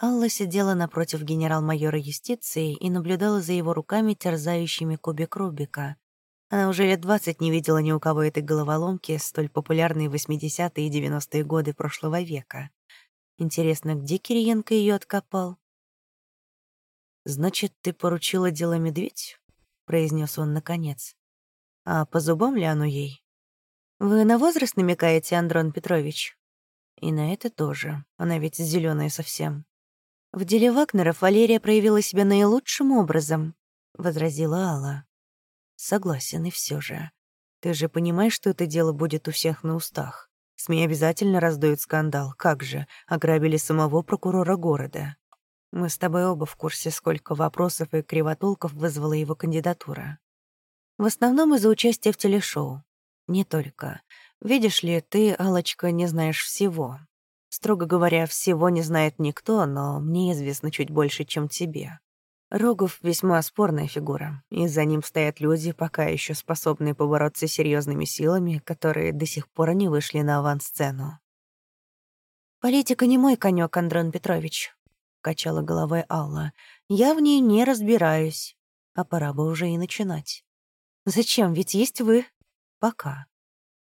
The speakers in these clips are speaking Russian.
Алла сидела напротив генерал-майора юстиции и наблюдала за его руками, терзающими кубик Рубика. Она уже лет двадцать не видела ни у кого этой головоломки, столь популярной в 80-е и 90-е годы прошлого века. Интересно, где Кириенко ее откопал? «Значит, ты поручила дело медведь?» — произнес он наконец. «А по зубам ли оно ей?» «Вы на возраст намекаете, Андрон Петрович?» «И на это тоже. Она ведь зеленая совсем». «В деле Вагнеров Валерия проявила себя наилучшим образом», — возразила Алла. «Согласен, и все же. Ты же понимаешь, что это дело будет у всех на устах. СМИ обязательно раздуют скандал. Как же, ограбили самого прокурора города. Мы с тобой оба в курсе, сколько вопросов и кривотолков вызвала его кандидатура. В основном из-за участия в телешоу. Не только. Видишь ли, ты, алочка не знаешь всего. Строго говоря, всего не знает никто, но мне известно чуть больше, чем тебе. Рогов весьма спорная фигура, и за ним стоят люди, пока еще способные побороться с серьезными силами, которые до сих пор не вышли на авансцену. «Политика не мой конек, Андрон Петрович», — качала головой Алла. «Я в ней не разбираюсь. А пора бы уже и начинать». «Зачем? Ведь есть вы». «Пока».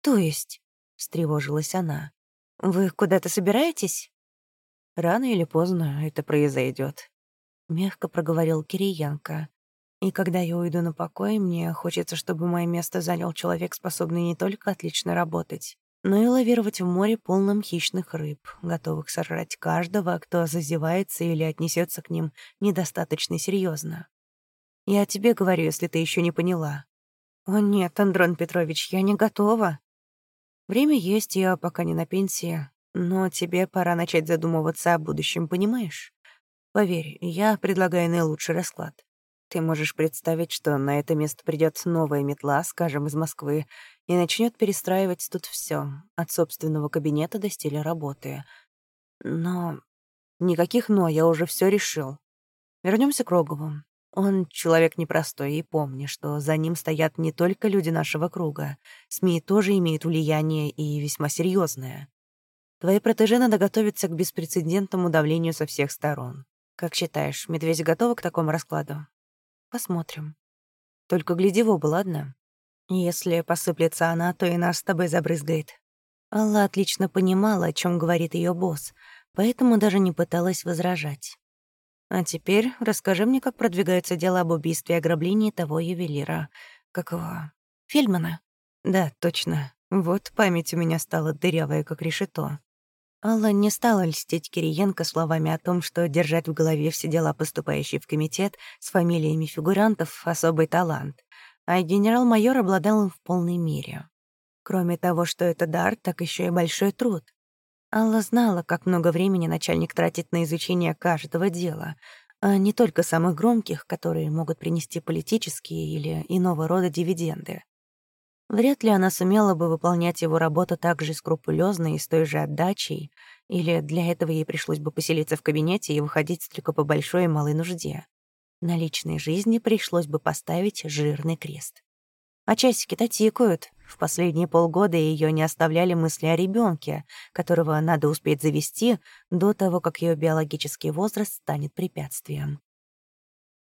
«То есть?» — встревожилась она. «Вы куда-то собираетесь?» «Рано или поздно это произойдет, мягко проговорил Кириенко. «И когда я уйду на покой, мне хочется, чтобы мое место занял человек, способный не только отлично работать, но и лавировать в море полном хищных рыб, готовых сожрать каждого, кто зазевается или отнесется к ним недостаточно серьезно. Я тебе говорю, если ты еще не поняла». «О нет, Андрон Петрович, я не готова», Время есть, я пока не на пенсии, но тебе пора начать задумываться о будущем, понимаешь? Поверь, я предлагаю наилучший расклад. Ты можешь представить, что на это место придет новая метла, скажем, из Москвы, и начнет перестраивать тут все, от собственного кабинета до стиля работы. Но никаких «но», я уже все решил. Вернемся к Рогову. Он человек непростой, и помни, что за ним стоят не только люди нашего круга. СМИ тоже имеют влияние и весьма серьезное. Твои протеже надо готовиться к беспрецедентному давлению со всех сторон. Как считаешь, медведь готова к такому раскладу? Посмотрим. Только гляди в оба, ладно? Если посыплется она, то и нас с тобой забрызгает. Алла отлично понимала, о чем говорит ее босс, поэтому даже не пыталась возражать. А теперь расскажи мне, как продвигается дело об убийстве и ограблении того ювелира. Какого? Фильмана? Да, точно. Вот память у меня стала дырявая, как решето. Алла не стала льстить Кириенко словами о том, что держать в голове все дела, поступающие в комитет, с фамилиями фигурантов — особый талант, а генерал-майор обладал им в полной мере. Кроме того, что это дар, так еще и большой труд. Алла знала, как много времени начальник тратит на изучение каждого дела, а не только самых громких, которые могут принести политические или иного рода дивиденды. Вряд ли она сумела бы выполнять его работу так же скрупулезно и с той же отдачей, или для этого ей пришлось бы поселиться в кабинете и выходить только по большой и малой нужде. На личной жизни пришлось бы поставить жирный крест. А часики-то тикают. В последние полгода ее не оставляли мысли о ребенке, которого надо успеть завести до того, как ее биологический возраст станет препятствием.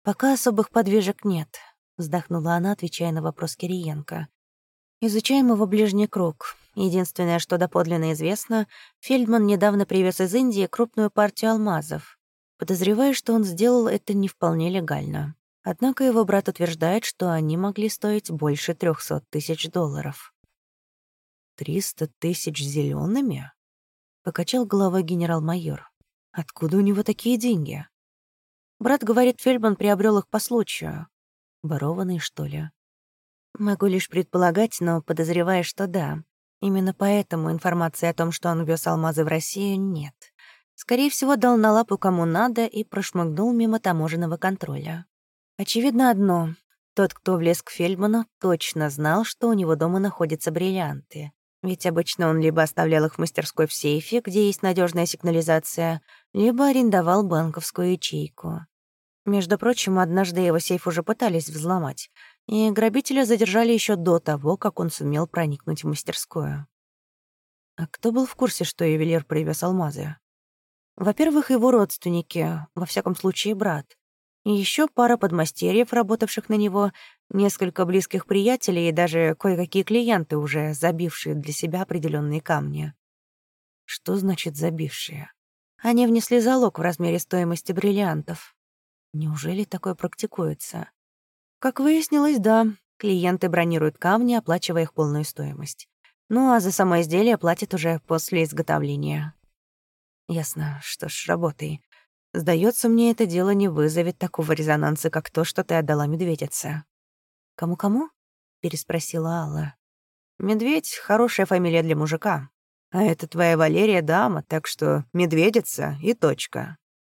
«Пока особых подвижек нет», — вздохнула она, отвечая на вопрос Кириенко. «Изучаем его ближний круг. Единственное, что доподлинно известно, Фельдман недавно привез из Индии крупную партию алмазов. Подозреваю, что он сделал это не вполне легально. Однако его брат утверждает, что они могли стоить больше трехсот тысяч долларов. «Триста тысяч зелеными? покачал головой генерал-майор. «Откуда у него такие деньги?» Брат говорит, Фельдман приобрел их по случаю. Ворованные, что ли? Могу лишь предполагать, но подозреваю, что да. Именно поэтому информации о том, что он вез алмазы в Россию, нет. Скорее всего, дал на лапу кому надо и прошмыгнул мимо таможенного контроля. Очевидно одно. Тот, кто влез к Фельдману, точно знал, что у него дома находятся бриллианты. Ведь обычно он либо оставлял их в мастерской в сейфе, где есть надежная сигнализация, либо арендовал банковскую ячейку. Между прочим, однажды его сейф уже пытались взломать, и грабителя задержали еще до того, как он сумел проникнуть в мастерскую. А кто был в курсе, что ювелир привез алмазы? Во-первых, его родственники, во всяком случае, брат. Еще пара подмастерьев, работавших на него, несколько близких приятелей и даже кое-какие клиенты, уже забившие для себя определенные камни. Что значит «забившие»? Они внесли залог в размере стоимости бриллиантов. Неужели такое практикуется? Как выяснилось, да. Клиенты бронируют камни, оплачивая их полную стоимость. Ну а за само изделие платят уже после изготовления. Ясно. Что ж, работай. Сдается мне, это дело не вызовет такого резонанса, как то, что ты отдала медведице. «Кому-кому?» — переспросила Алла. «Медведь — хорошая фамилия для мужика. А это твоя Валерия дама, так что медведица и точка».